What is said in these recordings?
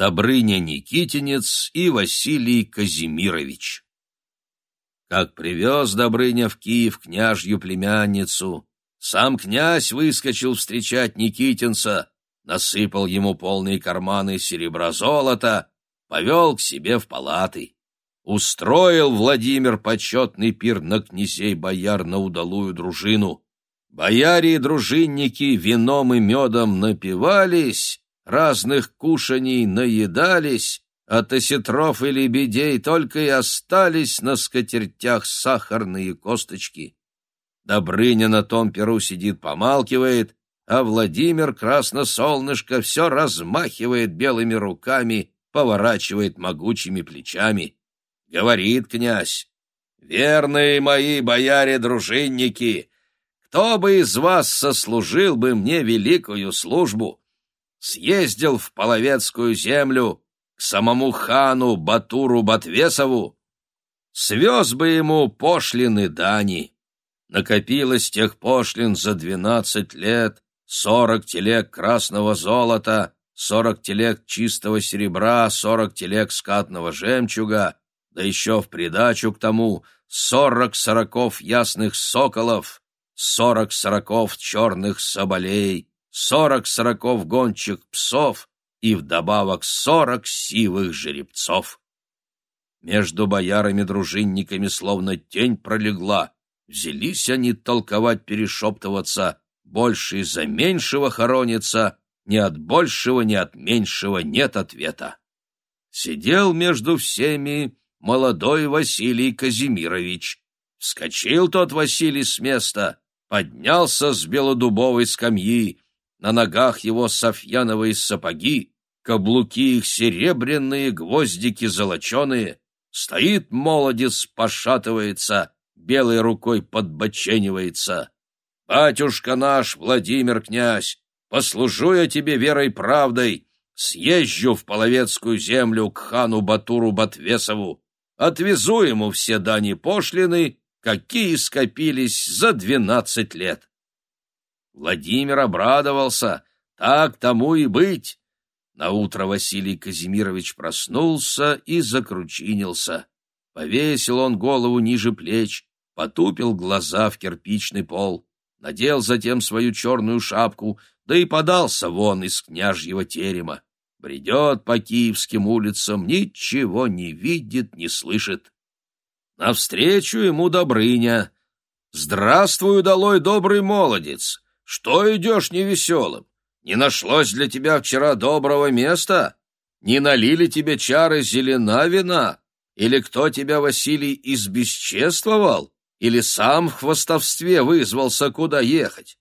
Добрыня Никитинец и Василий Казимирович. Как привез Добрыня в Киев княжью племянницу, сам князь выскочил встречать Никитинца, насыпал ему полные карманы серебра-золота, повел к себе в палаты. Устроил Владимир почетный пир на князей-бояр на удалую дружину. Бояре и дружинники вином и медом напивались, разных кушаний наедались, а тосетров и лебедей только и остались на скатертях сахарные косточки. Добрыня на том перу сидит, помалкивает, а Владимир Красносолнышко все размахивает белыми руками, поворачивает могучими плечами. Говорит князь, «Верные мои бояре-дружинники, кто бы из вас сослужил бы мне великую службу? Съездил в Половецкую землю к самому хану Батуру Батвесову, свез бы ему пошлины дани. Накопилось тех пошлин за двенадцать лет, сорок телег красного золота, сорок телег чистого серебра, сорок телег скатного жемчуга, да еще в придачу к тому сорок сороков ясных соколов, сорок сороков черных соболей, сорок сороков гончих псов и вдобавок сорок сивых жеребцов. Между боярами-дружинниками словно тень пролегла, Взялись они толковать, перешептываться, больше за меньшего хоронится, ни от большего, ни от меньшего нет ответа. Сидел между всеми молодой Василий Казимирович. Вскочил тот Василий с места, поднялся с белодубовой скамьи, на ногах его софьяновые сапоги, каблуки их серебряные, гвоздики золоченые. Стоит молодец, пошатывается, белой рукой подбоченивается. «Батюшка наш, Владимир князь, послужу я тебе верой правдой, съезжу в Половецкую землю к хану Батуру Батвесову, отвезу ему все дани пошлины, какие скопились за двенадцать лет». Владимир обрадовался, так тому и быть. Наутро Василий Казимирович проснулся и закручинился. Повесил он голову ниже плеч, потупил глаза в кирпичный пол, надел затем свою черную шапку, да и подался вон из княжьего терема. Бредет по киевским улицам, ничего не видит, не слышит. Навстречу ему Добрыня. «Здравствуй, удалой добрый молодец! Что идешь невеселым? Не нашлось для тебя вчера доброго места? Не налили тебе чары зелена вина? Или кто тебя, Василий, избесчествовал? или сам в хвостовстве вызвался, куда ехать.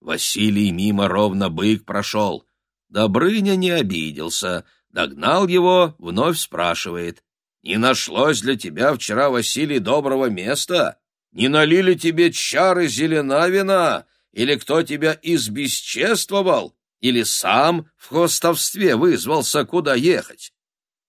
Василий мимо ровно бык прошел. Добрыня не обиделся, догнал его, вновь спрашивает. «Не нашлось для тебя вчера, Василий, доброго места? Не налили тебе чары зелена вина? Или кто тебя избесчествовал? Или сам в хвостовстве вызвался, куда ехать?»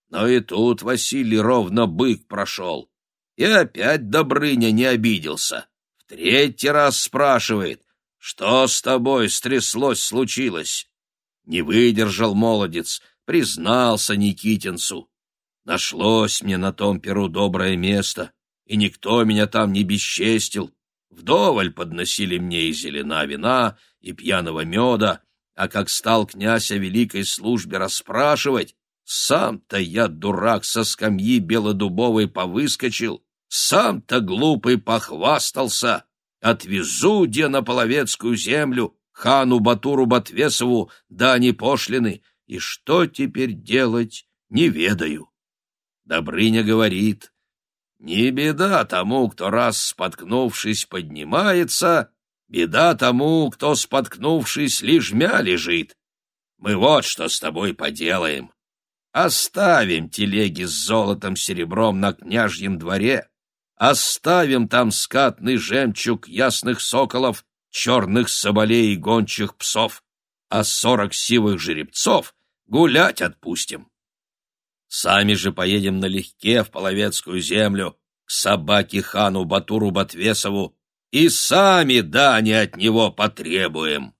Но и тут Василий ровно бык прошел. И опять Добрыня не обиделся. В третий раз спрашивает, что с тобой стряслось, случилось? Не выдержал молодец, признался Никитинцу. Нашлось мне на том перу доброе место, и никто меня там не бесчестил. Вдоволь подносили мне и зелена вина, и пьяного меда, а как стал князь о великой службе расспрашивать, сам-то я, дурак, со скамьи белодубовой повыскочил, сам-то глупый похвастался. Отвезу где на Половецкую землю, хану Батуру Батвесову, да не пошлины. И что теперь делать, не ведаю. Добрыня говорит, не беда тому, кто раз споткнувшись поднимается, беда тому, кто споткнувшись лежмя лежит. Мы вот что с тобой поделаем. Оставим телеги с золотом серебром на княжьем дворе, Оставим там скатный жемчуг ясных соколов, черных соболей и гончих псов, а сорок сивых жеребцов гулять отпустим. Сами же поедем налегке в Половецкую землю, к собаке хану Батуру Батвесову, и сами дани от него потребуем.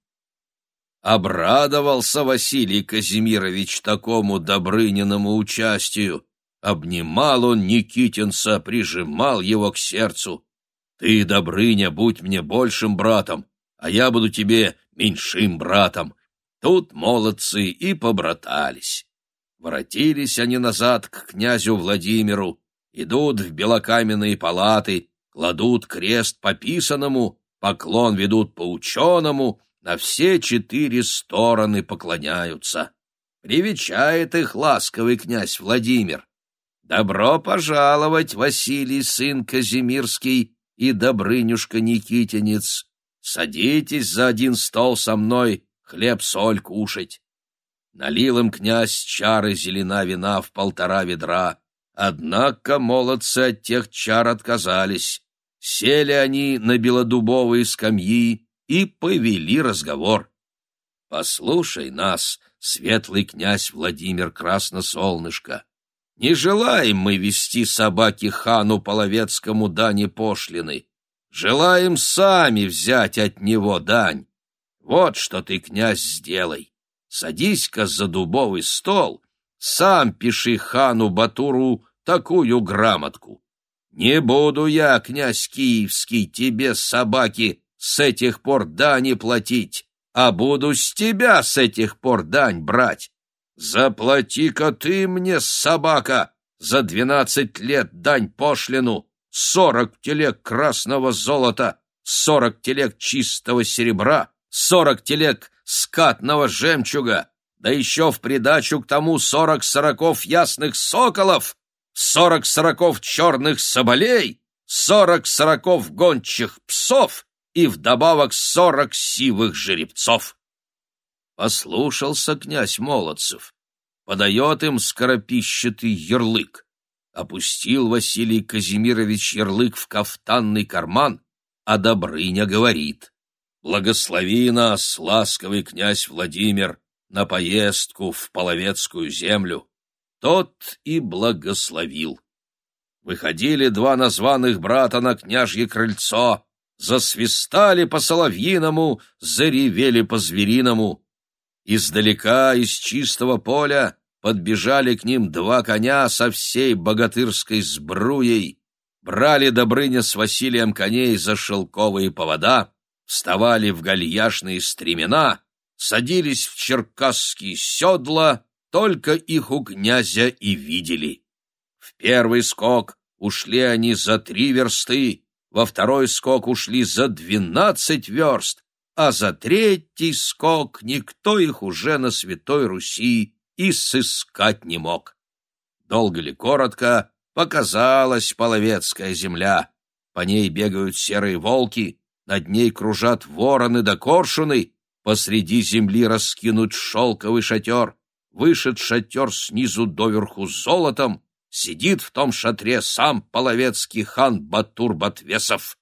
Обрадовался Василий Казимирович такому Добрыниному участию. Обнимал он Никитинца, прижимал его к сердцу. «Ты, Добрыня, будь мне большим братом, а я буду тебе меньшим братом». Тут молодцы и побратались. Воротились они назад к князю Владимиру, идут в белокаменные палаты, кладут крест по писаному, поклон ведут по ученому, на все четыре стороны поклоняются. Привечает их ласковый князь Владимир. «Добро пожаловать, Василий, сын Казимирский и Добрынюшка Никитинец! Садитесь за один стол со мной, хлеб-соль кушать!» Налил им князь чары зелена вина в полтора ведра. Однако молодцы от тех чар отказались. Сели они на белодубовые скамьи, и повели разговор. «Послушай нас, светлый князь Владимир Красносолнышко, не желаем мы вести собаки хану Половецкому дани пошлины, желаем сами взять от него дань. Вот что ты, князь, сделай. Садись-ка за дубовый стол, сам пиши хану Батуру такую грамотку. Не буду я, князь Киевский, тебе, собаки, с этих пор дани платить, а буду с тебя с этих пор дань брать. Заплати-ка ты мне, собака, за двенадцать лет дань пошлину, сорок телег красного золота, сорок телег чистого серебра, сорок телег скатного жемчуга, да еще в придачу к тому сорок сороков ясных соколов, сорок сороков черных соболей, сорок сороков гончих псов и вдобавок сорок сивых жеребцов. Послушался князь Молодцев, подает им скоропищатый ярлык. Опустил Василий Казимирович ярлык в кафтанный карман, а Добрыня говорит, «Благослови нас, ласковый князь Владимир, на поездку в Половецкую землю». Тот и благословил. Выходили два названных брата на княжье крыльцо, засвистали по-соловьиному, заревели по-звериному. Издалека, из чистого поля, подбежали к ним два коня со всей богатырской сбруей, брали Добрыня с Василием коней за шелковые повода, вставали в гальяшные стремена, садились в черкасские седла, только их у князя и видели. В первый скок ушли они за три версты, во второй скок ушли за двенадцать верст, а за третий скок никто их уже на Святой Руси и сыскать не мог. Долго ли коротко показалась половецкая земля. По ней бегают серые волки, над ней кружат вороны да коршуны, посреди земли раскинут шелковый шатер, вышед шатер снизу доверху золотом, сидит в том шатре сам половецкий хан Батур-Батвесов.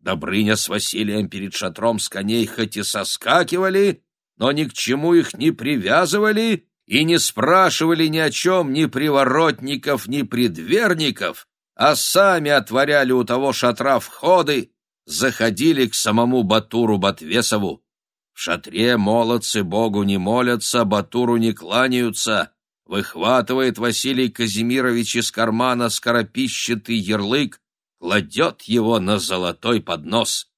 Добрыня с Василием перед шатром с коней хоть и соскакивали, но ни к чему их не привязывали и не спрашивали ни о чем ни приворотников, ни предверников, а сами отворяли у того шатра входы, заходили к самому Батуру Батвесову. В шатре молодцы Богу не молятся, Батуру не кланяются, выхватывает Василий Казимирович из кармана скоропищатый ярлык, кладет его на золотой поднос.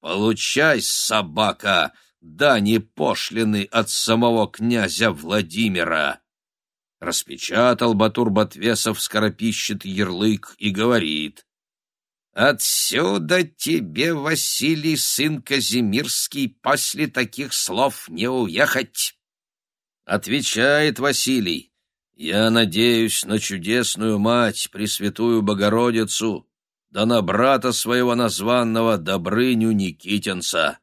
«Получай, собака, дани пошлины от самого князя Владимира!» Распечатал Батур Батвесов скоропищатый ярлык и говорит. «Отсюда тебе, Василий, сын Казимирский, после таких слов не уехать!» Отвечает Василий. Я надеюсь на чудесную мать, Пресвятую Богородицу, да на брата своего названного Добрыню Никитинца.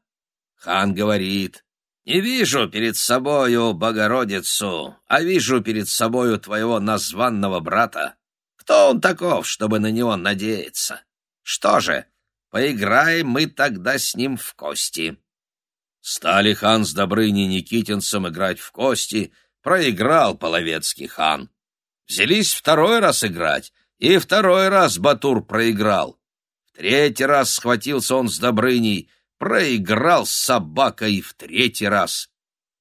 Хан говорит, «Не вижу перед собою Богородицу, а вижу перед собою твоего названного брата. Кто он таков, чтобы на него надеяться? Что же, поиграем мы тогда с ним в кости». Стали хан с Добрыней Никитинцем играть в кости — проиграл половецкий хан. Взялись второй раз играть, и второй раз Батур проиграл. В третий раз схватился он с Добрыней, проиграл с собакой в третий раз.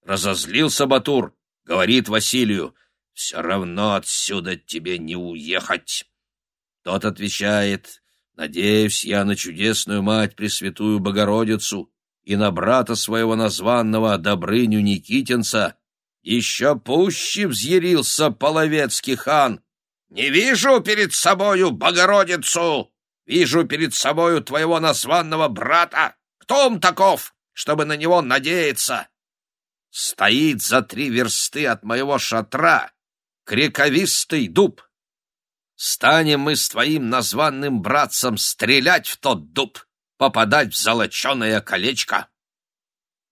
Разозлился Батур, говорит Василию, «Все равно отсюда тебе не уехать». Тот отвечает, «Надеюсь я на чудесную мать Пресвятую Богородицу и на брата своего названного Добрыню Никитинца». Еще пуще взъярился половецкий хан. «Не вижу перед собою Богородицу! Вижу перед собою твоего названного брата! Кто он таков, чтобы на него надеяться?» Стоит за три версты от моего шатра крековистый дуб. Станем мы с твоим названным братцем стрелять в тот дуб, попадать в золоченое колечко.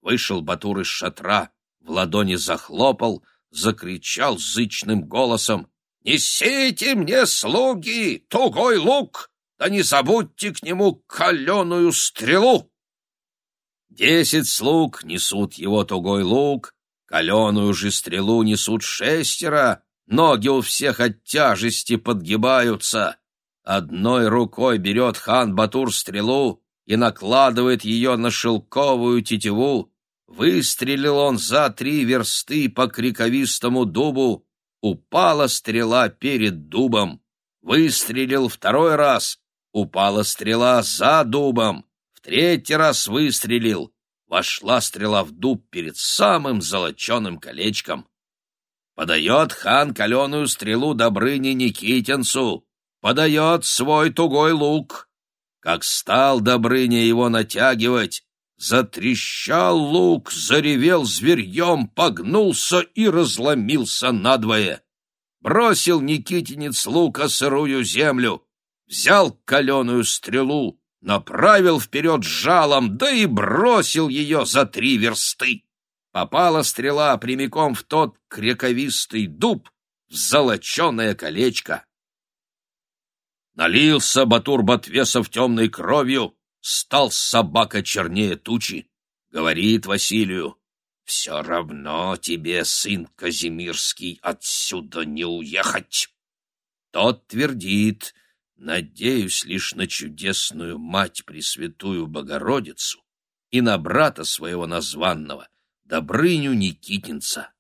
Вышел Батур из шатра, в ладони захлопал, закричал зычным голосом. «Несите мне, слуги, тугой лук, да не забудьте к нему каленую стрелу!» Десять слуг несут его тугой лук, каленую же стрелу несут шестеро, ноги у всех от тяжести подгибаются. Одной рукой берет хан Батур стрелу и накладывает ее на шелковую тетиву. Выстрелил он за три версты по криковистому дубу, упала стрела перед дубом. Выстрелил второй раз, упала стрела за дубом. В третий раз выстрелил, вошла стрела в дуб перед самым золоченым колечком. Подает хан каленую стрелу Добрыне Никитинцу, подает свой тугой лук. Как стал Добрыня его натягивать, затрещал лук, заревел зверьем, погнулся и разломился надвое. Бросил Никитинец лука сырую землю, взял каленую стрелу, направил вперед жалом, да и бросил ее за три версты. Попала стрела прямиком в тот крековистый дуб, в золоченое колечко. Налился Батур Батвесов темной кровью, стал собака чернее тучи. Говорит Василию, «Все равно тебе, сын Казимирский, отсюда не уехать». Тот твердит, «Надеюсь лишь на чудесную мать Пресвятую Богородицу и на брата своего названного, Добрыню Никитинца.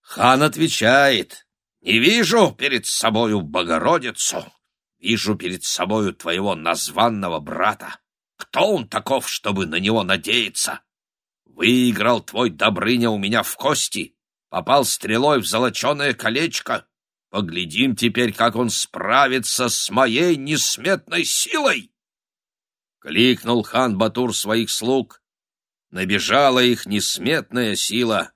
Хан отвечает, «Не вижу перед собою Богородицу, вижу перед собою твоего названного брата. Кто он таков, чтобы на него надеяться? Выиграл твой Добрыня у меня в кости, попал стрелой в золоченое колечко. Поглядим теперь, как он справится с моей несметной силой!» Кликнул хан Батур своих слуг, набежала их несметная сила.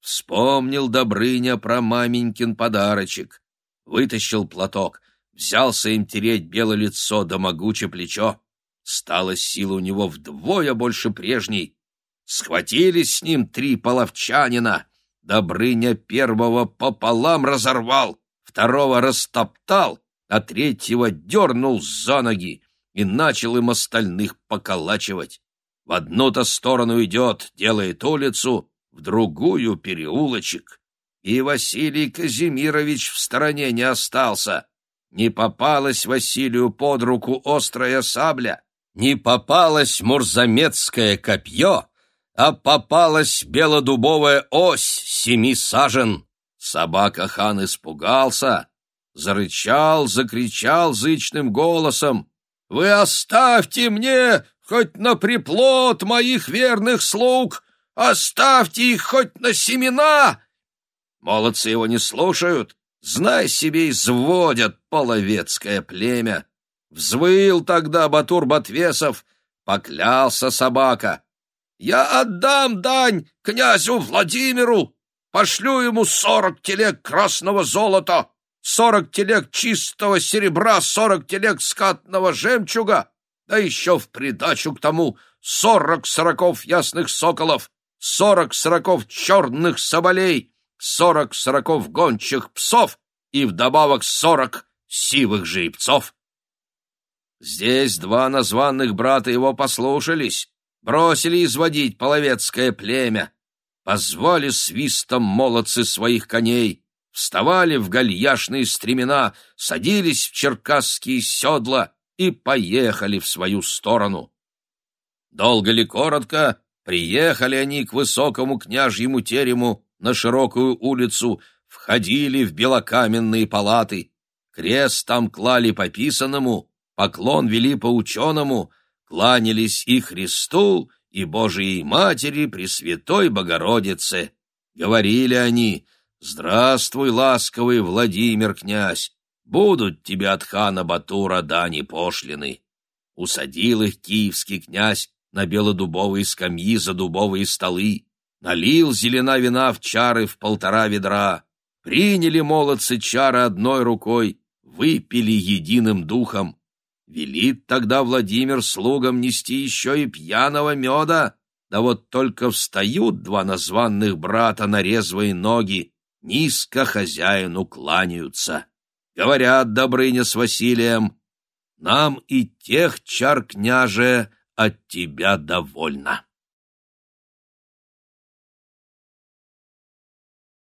Вспомнил Добрыня про маменькин подарочек, вытащил платок, взялся им тереть белое лицо да могучее плечо. Стало сила у него вдвое больше прежней. Схватились с ним три половчанина. Добрыня первого пополам разорвал, второго растоптал, а третьего дернул за ноги и начал им остальных поколачивать. В одну-то сторону идет, делает улицу, в другую — переулочек. И Василий Казимирович в стороне не остался. Не попалась Василию под руку острая сабля, не попалось мурзамецкое копье, а попалась белодубовая ось семи сажен. Собака-хан испугался, зарычал, закричал зычным голосом. «Вы оставьте мне хоть на приплод моих верных слуг, оставьте их хоть на семена!» Молодцы его не слушают, знай себе, изводят половецкое племя. Взвыл тогда Батур Батвесов, поклялся собака. «Я отдам дань князю Владимиру, пошлю ему сорок телег красного золота, сорок телег чистого серебра, сорок телег скатного жемчуга, да еще в придачу к тому сорок сороков ясных соколов, сорок сороков черных соболей, сорок сороков гончих псов и вдобавок сорок сивых жеребцов. Здесь два названных брата его послушались, бросили изводить половецкое племя, позвали свистом молодцы своих коней, вставали в гальяшные стремена, садились в черкасские седла — и поехали в свою сторону. Долго ли коротко, Приехали они к высокому княжьему терему на широкую улицу, входили в белокаменные палаты. Крест там клали по писанному, поклон вели по ученому, кланялись и Христу, и Божией Матери, Пресвятой Богородице. Говорили они, «Здравствуй, ласковый Владимир князь, будут тебе от хана Батура дани пошлины». Усадил их киевский князь на белодубовые скамьи за дубовые столы, налил зелена вина в чары в полтора ведра, приняли молодцы чары одной рукой, выпили единым духом. Велит тогда Владимир слугам нести еще и пьяного меда, да вот только встают два названных брата на резвые ноги, низко хозяину кланяются. Говорят Добрыня с Василием, нам и тех чар, княже, от тебя довольно.